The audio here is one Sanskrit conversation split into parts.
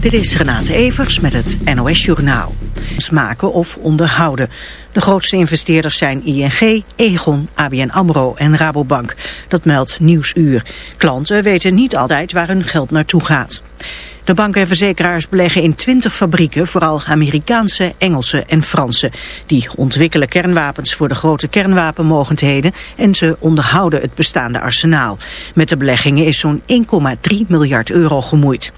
Dit is Renate Evers met het NOS Journaal. Maken of onderhouden. De grootste investeerders zijn ING, Egon, ABN AMRO en Rabobank. Dat meldt Nieuwsuur. Klanten weten niet altijd waar hun geld naartoe gaat. De banken en verzekeraars beleggen in 20 fabrieken, vooral Amerikaanse, Engelse en Franse. Die ontwikkelen kernwapens voor de grote kernwapenmogendheden en ze onderhouden het bestaande arsenaal. Met de beleggingen is zo'n 1,3 miljard euro gemoeid.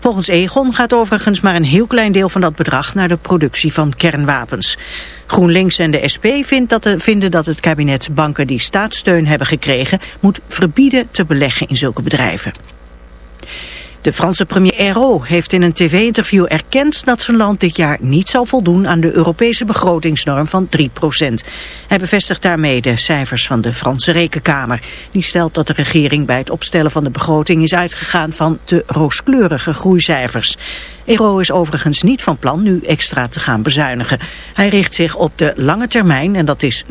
Volgens Egon gaat overigens maar een heel klein deel van dat bedrag naar de productie van kernwapens. GroenLinks en de SP vinden dat het kabinet banken die staatssteun hebben gekregen moet verbieden te beleggen in zulke bedrijven. De Franse premier Ayrault heeft in een tv-interview erkend dat zijn land dit jaar niet zal voldoen aan de Europese begrotingsnorm van 3% Hij bevestigt daarmee de cijfers van de Franse Rekenkamer. Die stelt dat de regering bij het opstellen van de begroting is uitgegaan van te rooskleurige groeicijfers. Ayrault is overigens niet van plan nu extra te gaan bezuinigen. Hij richt zich op de lange termijn en dat is 0%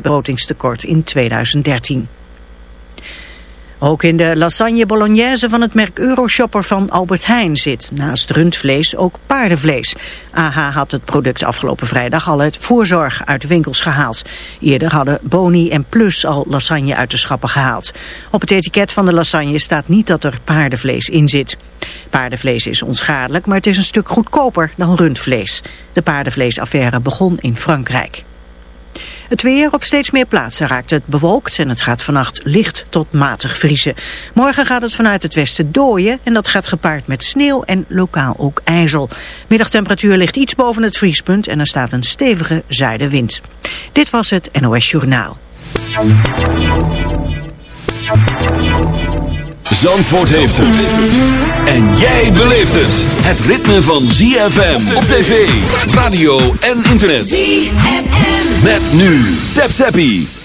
begrotingstekort in 2013. Ook in de lasagne bolognese van het merk Euroshopper van Albert Heijn zit naast rundvlees ook paardenvlees. AH had het product afgelopen vrijdag al uit voorzorg uit de winkels gehaald. Eerder hadden Boni en Plus al lasagne uit de schappen gehaald. Op het etiket van de lasagne staat niet dat er paardenvlees in zit. Paardenvlees is onschadelijk, maar het is een stuk goedkoper dan rundvlees. De paardenvleesaffaire begon in Frankrijk. Het weer op steeds meer plaatsen raakt het bewolkt en het gaat vannacht licht tot matig vriezen. Morgen gaat het vanuit het westen dooien en dat gaat gepaard met sneeuw en lokaal ook ijzel. Middagtemperatuur ligt iets boven het vriespunt en er staat een stevige zuidenwind. Dit was het NOS Journaal. Zandvoort heeft het. En jij beleeft het. Het ritme van ZFM op tv, radio en internet. ZFM. Met nu. Tap Zappie.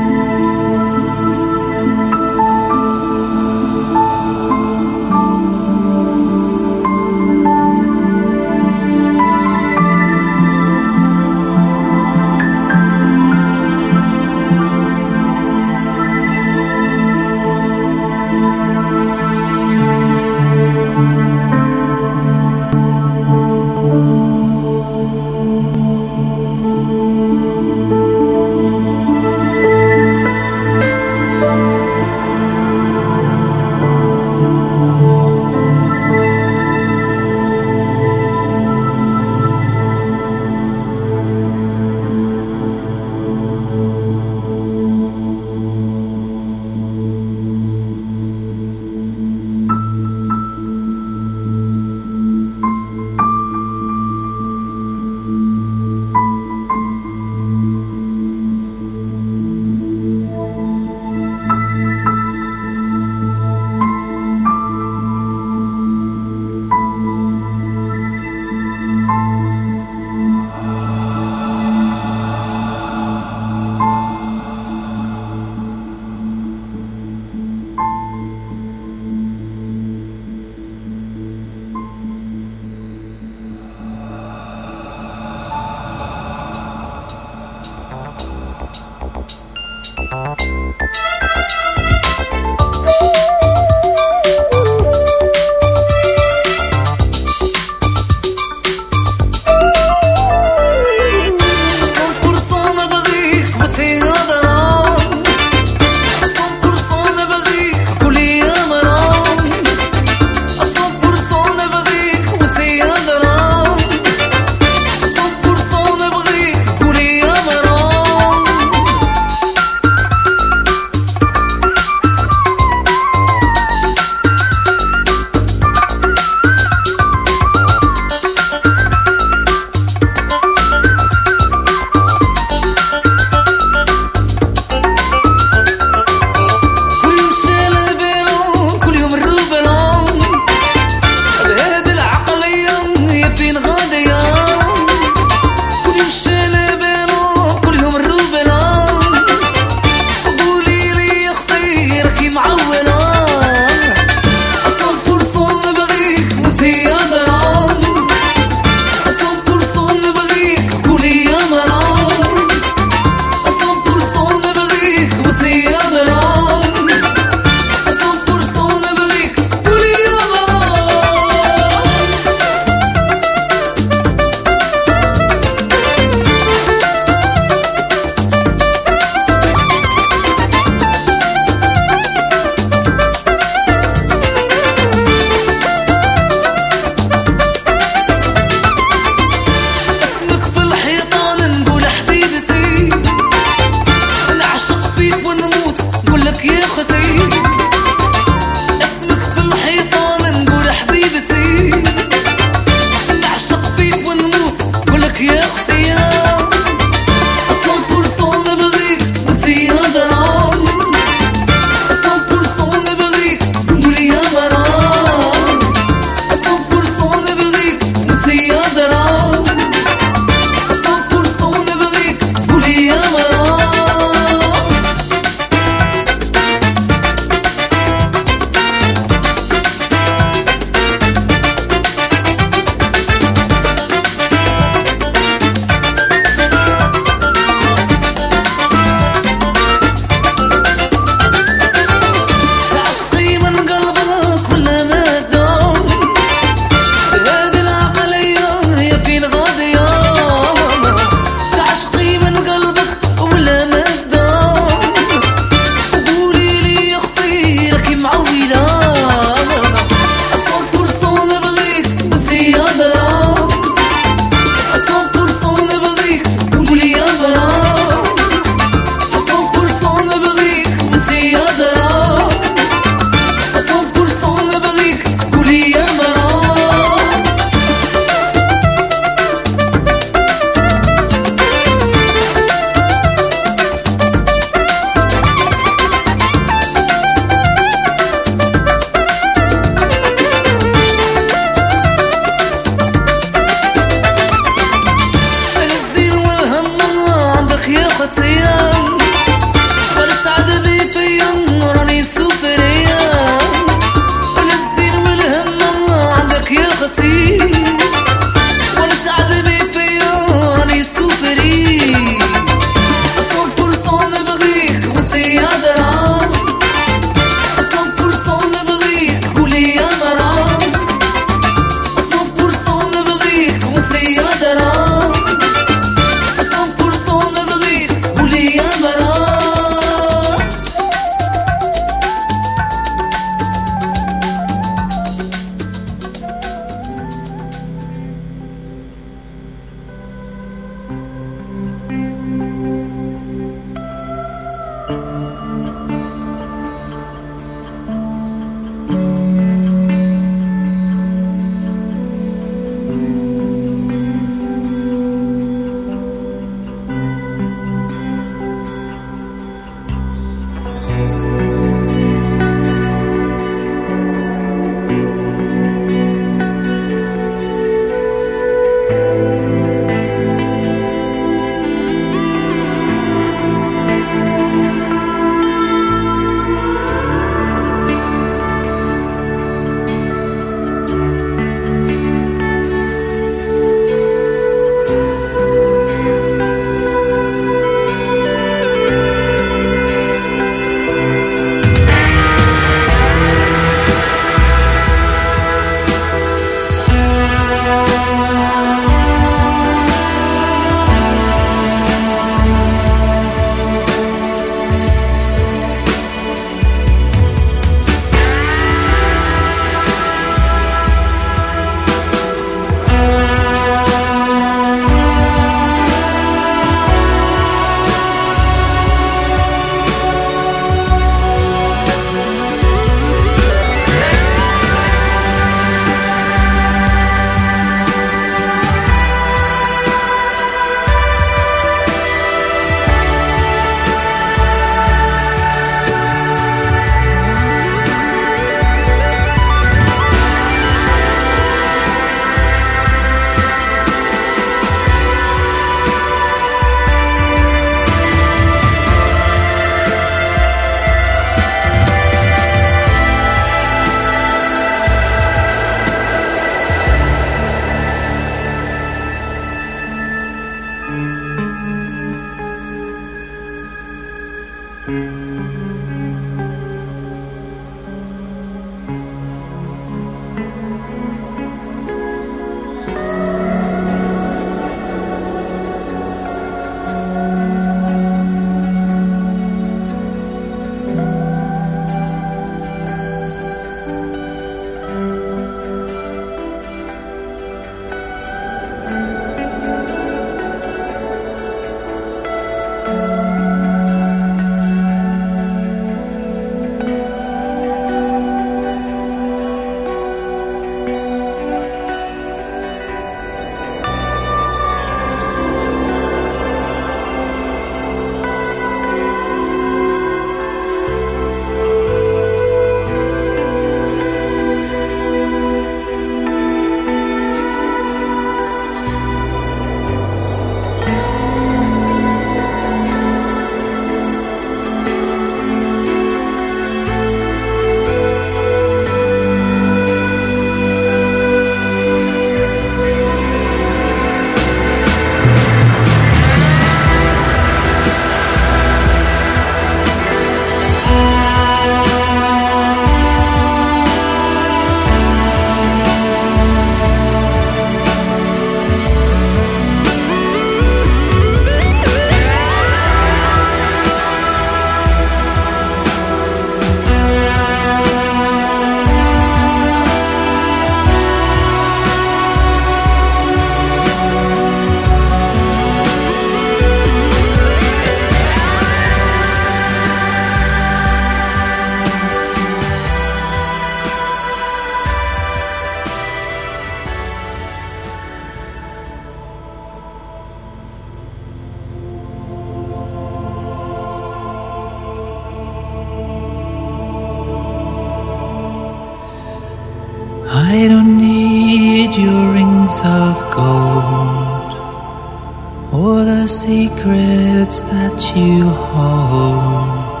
secrets that you hold.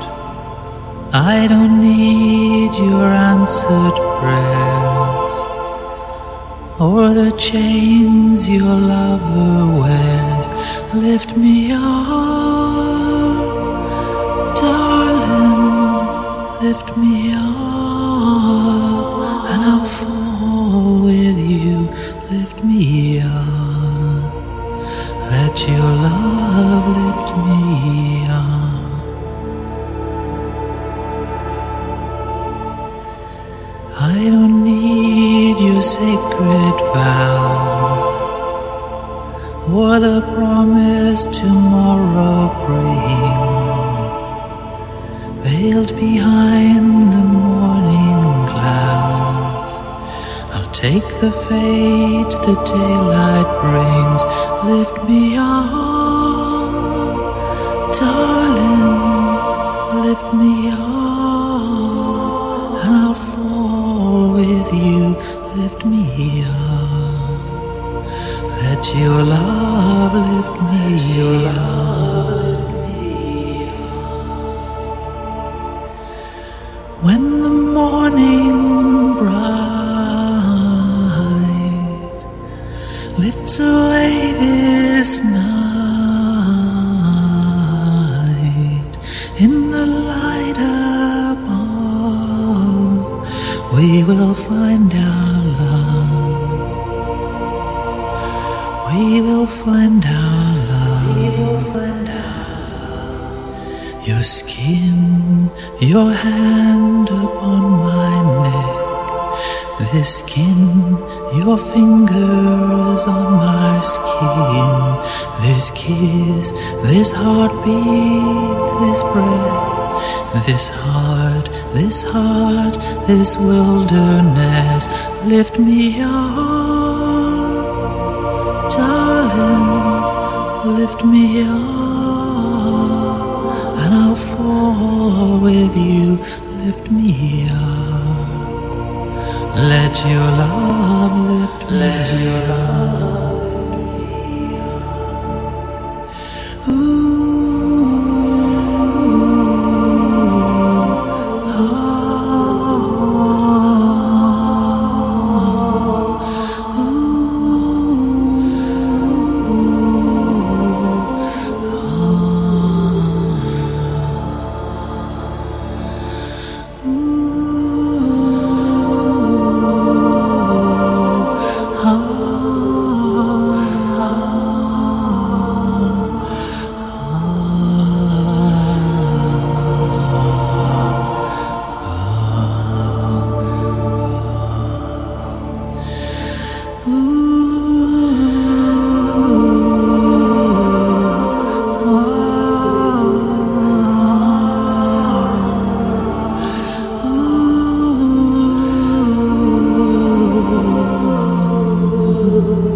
I don't need your answered prayers or the chains your lover wears. Lift me we will find our love. We will find our love. We will find our love. Your skin, your hand upon my neck. This skin, your fingers on my skin. This kiss, this heartbeat, this breath, this heart this heart, this wilderness. Lift me up, darling, lift me up, and I'll fall with you. Lift me up, let your love lift me let your love. Oh.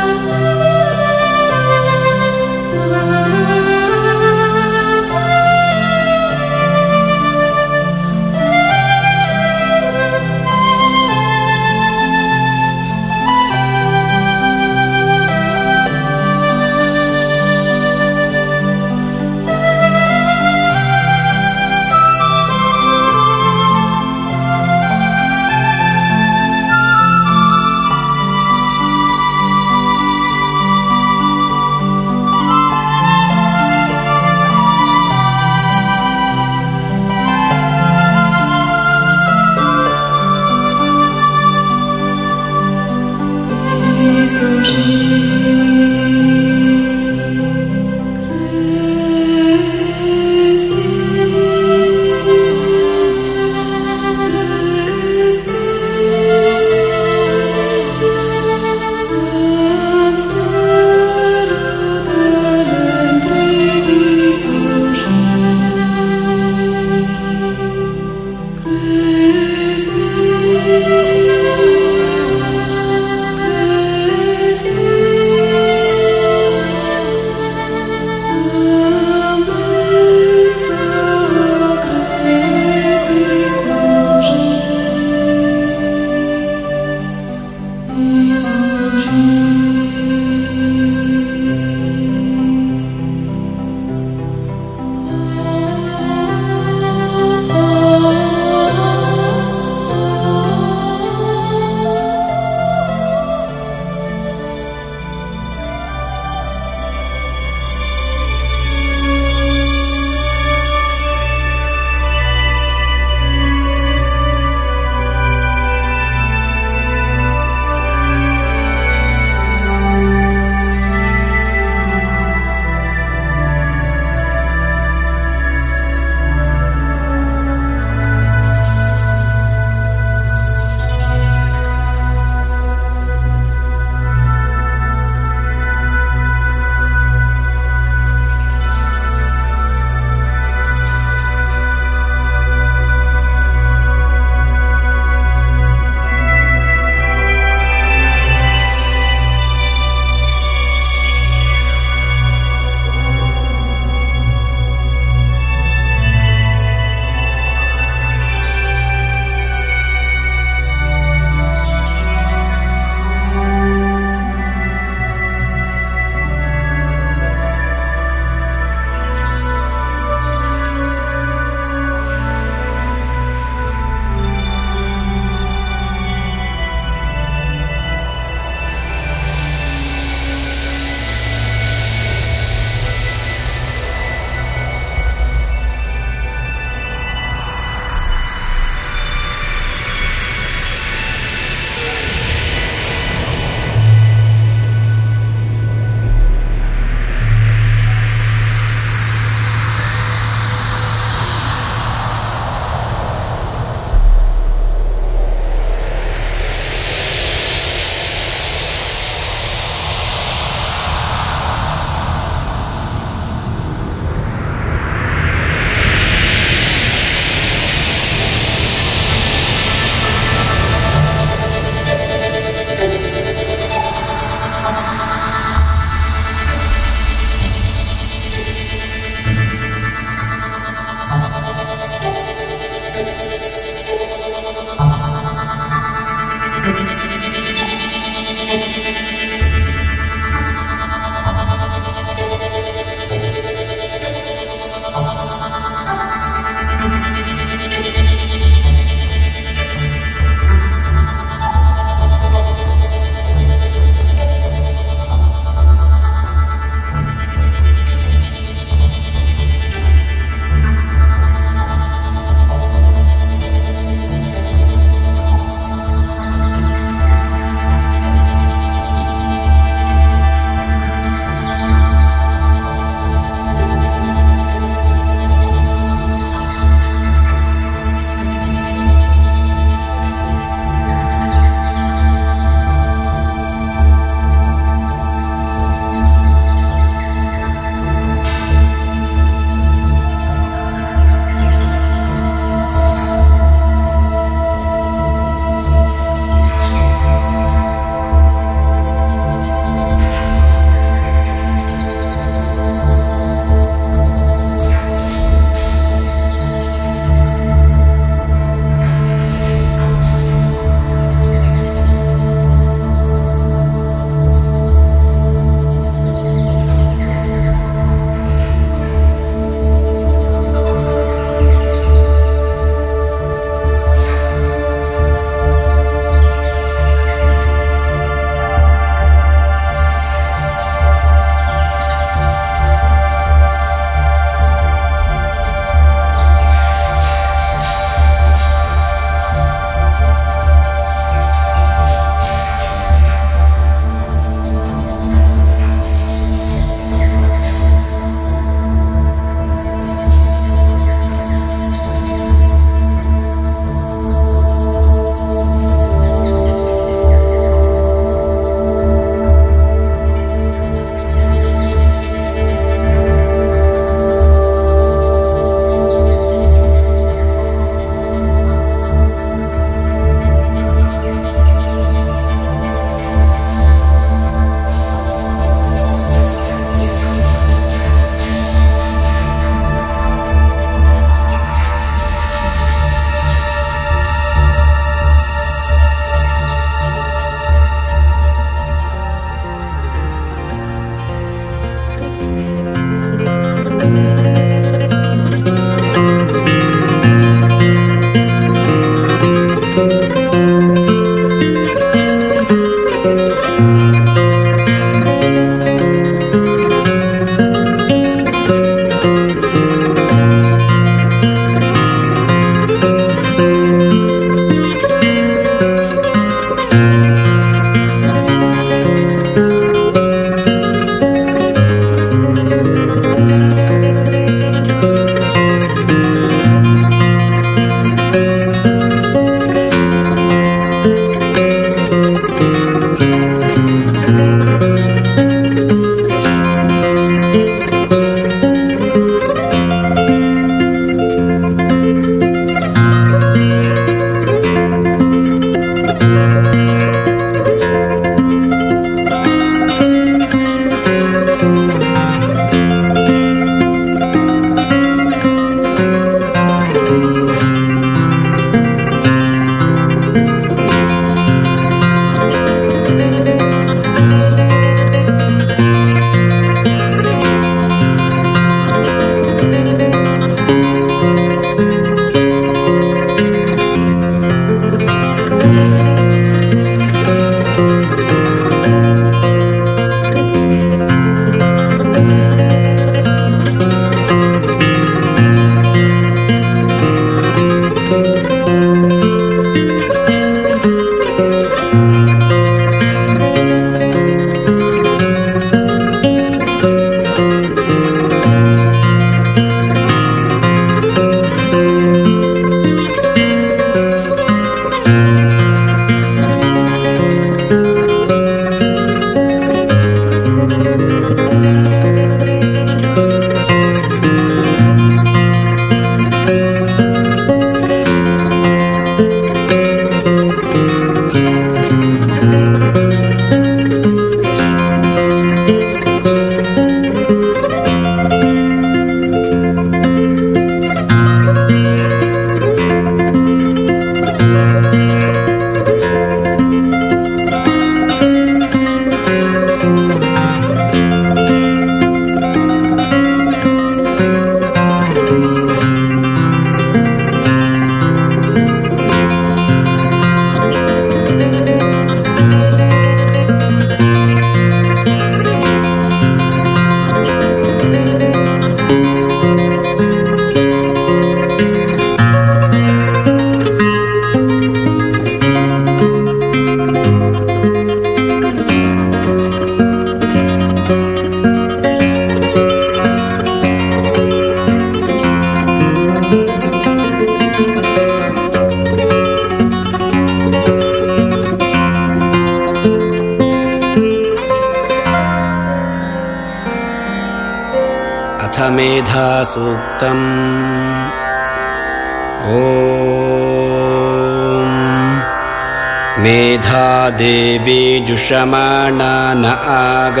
न आगाद्विश्वाची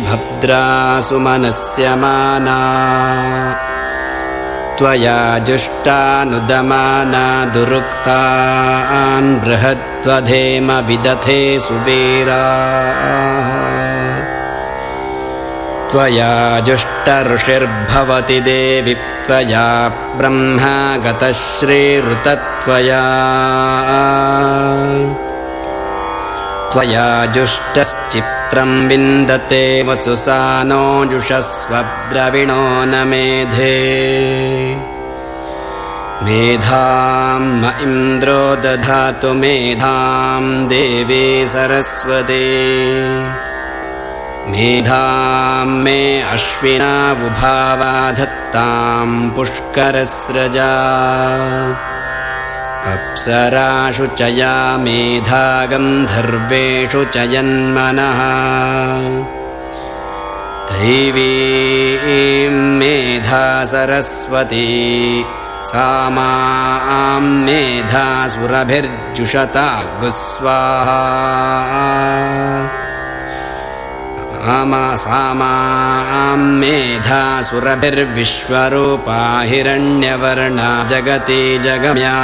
भद्रा सुमनस्यमाना त्वया जुष्टानुदमाना दुरुक्तान् बृहद्वधेम विदथे सुवीरा। त्वया जुष्टऋषिर्भवति देवि त्वया ब्रह्मा गतश्रीऋतत्वया त्वया। जुष्टश्चित्रम् विन्दते वसुसानो जुषस्वद्रविणो न मेधे। मेधाम् म इन्द्रो दधातु मेधाम् देवी सरस्वती। मेधाम् मे अश्विनावुभावाधत्ताम् पुष्करस्रजा अप्सराशु च या मेधा गन्धर्वेषु च यन्मनः। दैवी मेधा सरस्वती सा माम् मेधासुरभिर्जुषता गुस्वाहा मेधासुरभिर्विश्वरूपा हिरण्यवर्णा जगति जगम्या।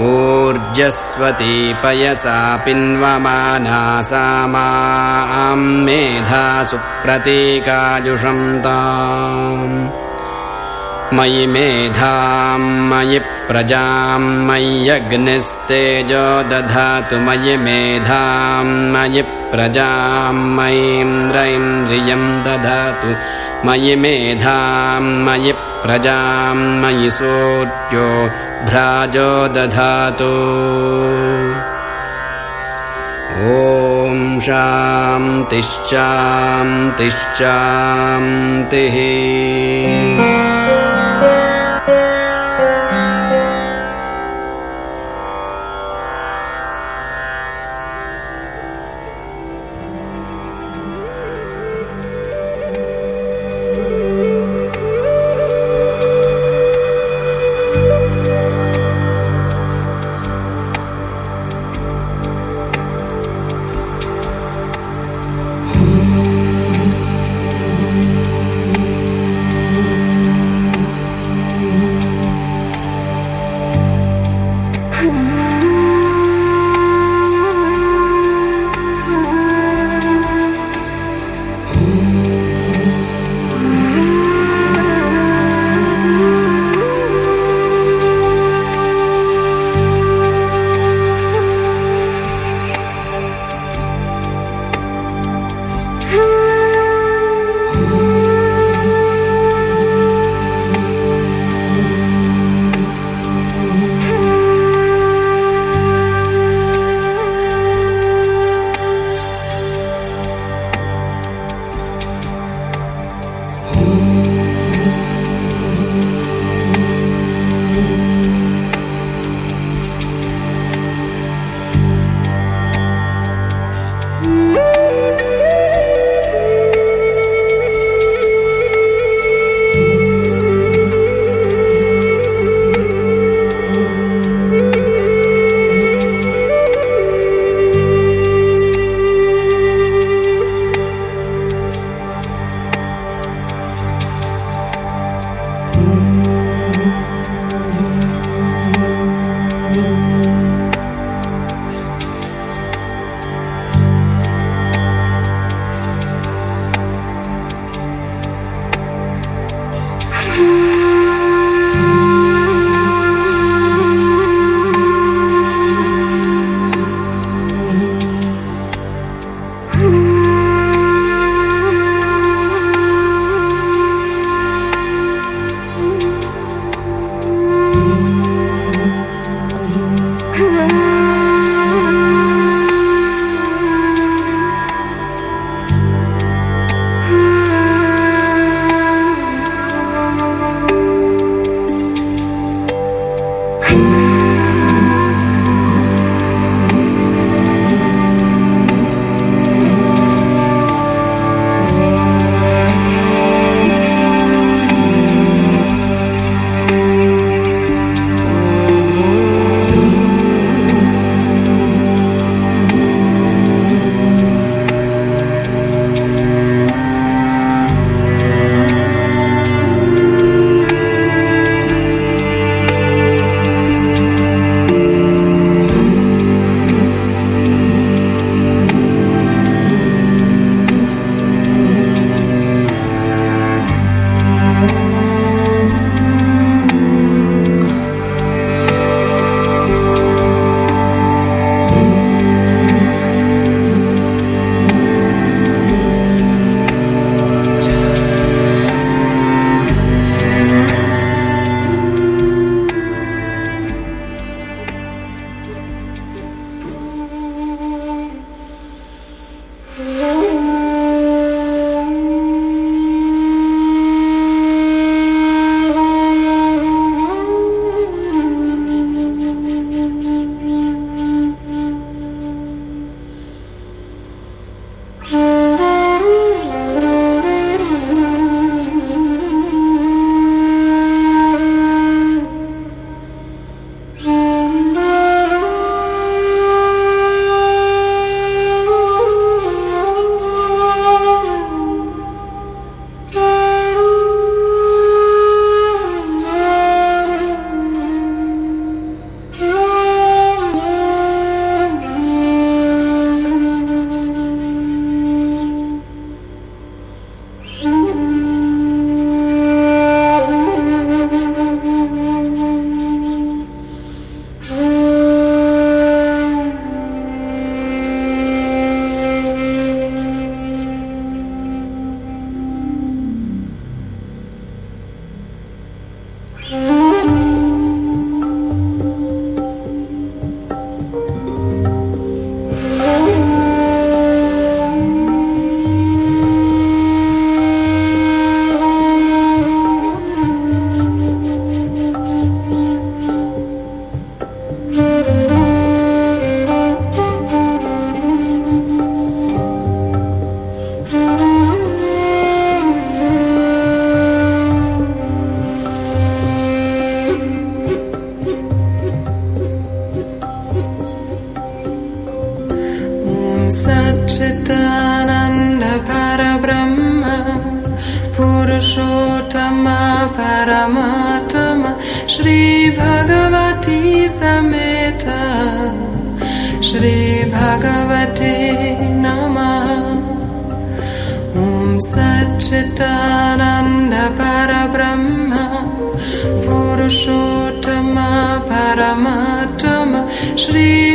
ऊर्जस्वती पयसा पिन्वमाना सा माम् मेधा सुप्रतीकाजुषन्ताम् मयि मेधां मयि प्रजां मय्यग्निस्तेजो दधातु मयि मेधां मयि प्रजां मयीन्द्रैन्द्रियं दधातु मयि मेधां मयि प्रजां मयि सूर्यो भ्राजो दधातु। ॐ there.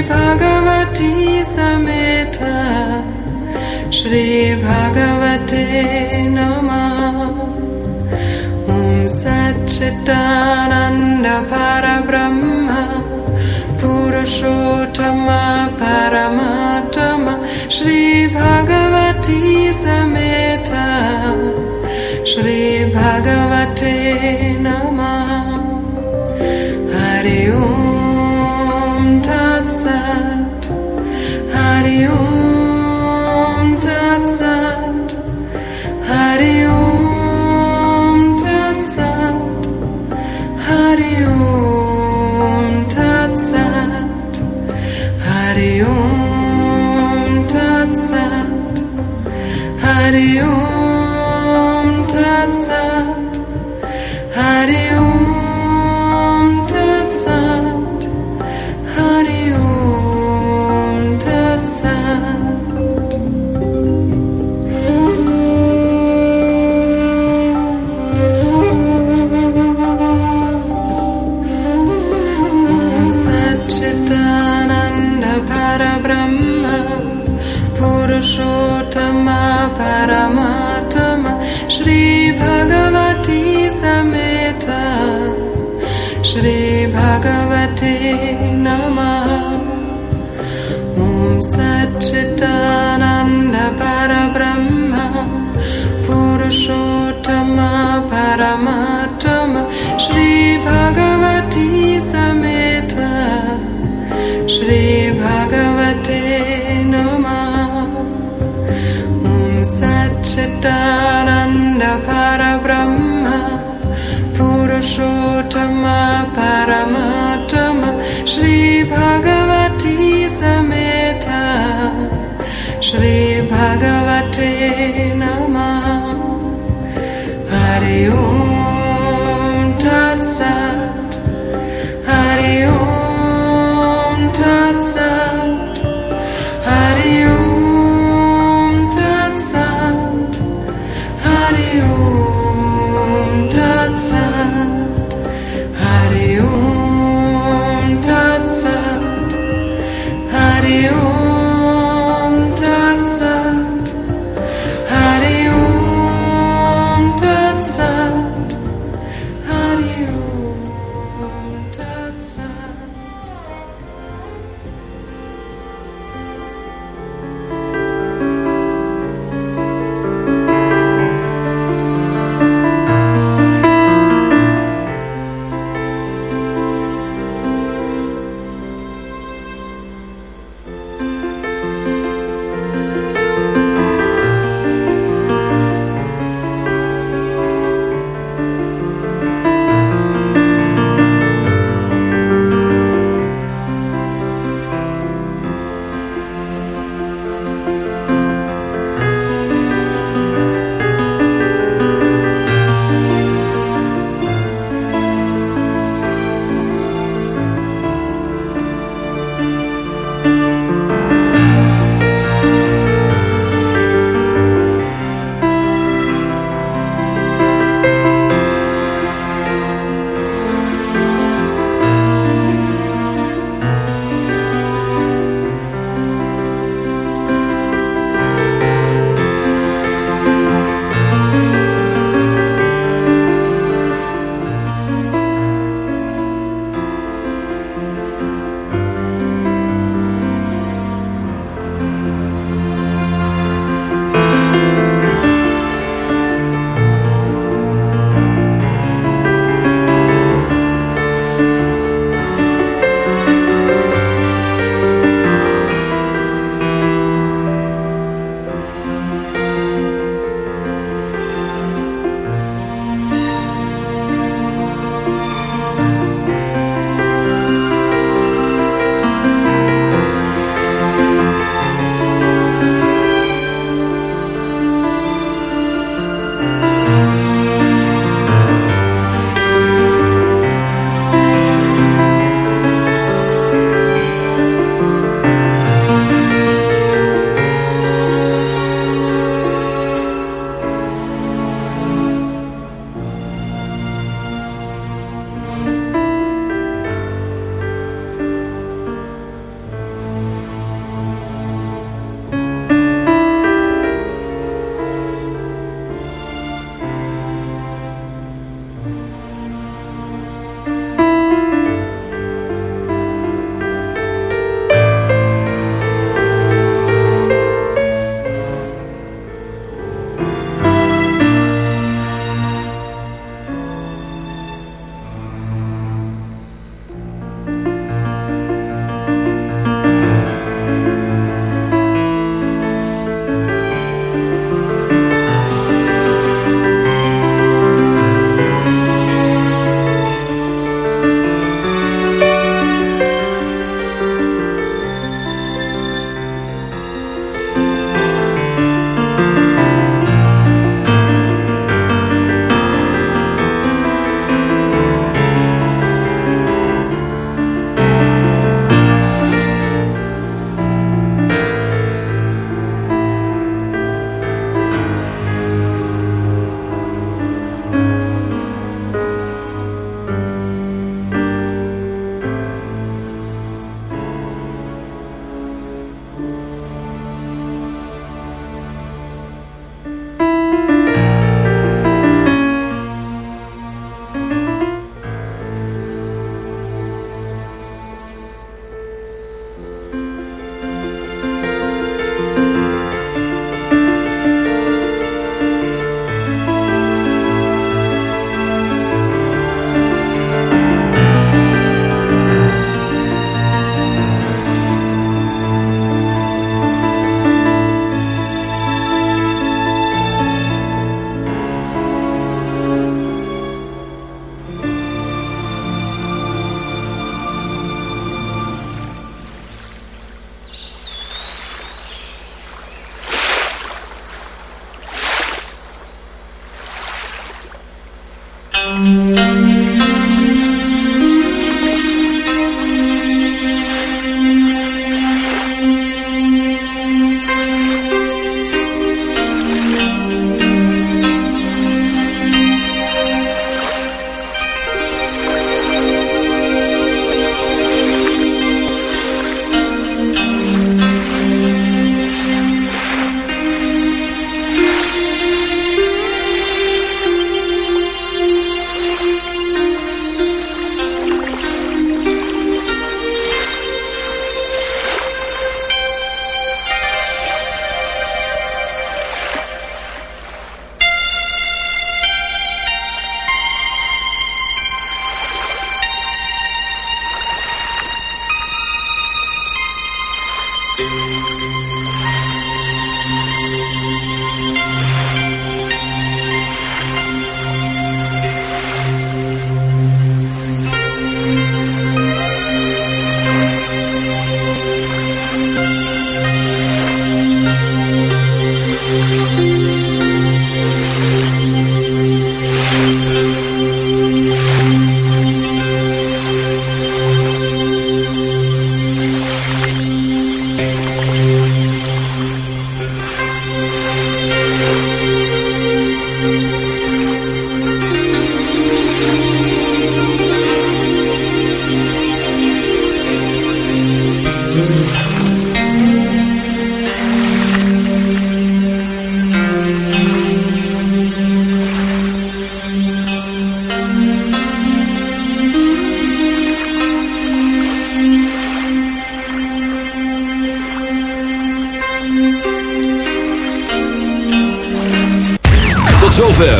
भगवती समेत। श्रीभगवते नमः। ॐ सच्चिदानन्दपरब्रह्म। पुरुषोत्तम परमात्म। श्रीभगवती समेत। श्रीभगवते नमः। Nityananda Parabrahma Purushottama Paramatama Shri Bhagavati Sameta Shri Bhagavate Namah Hare Om.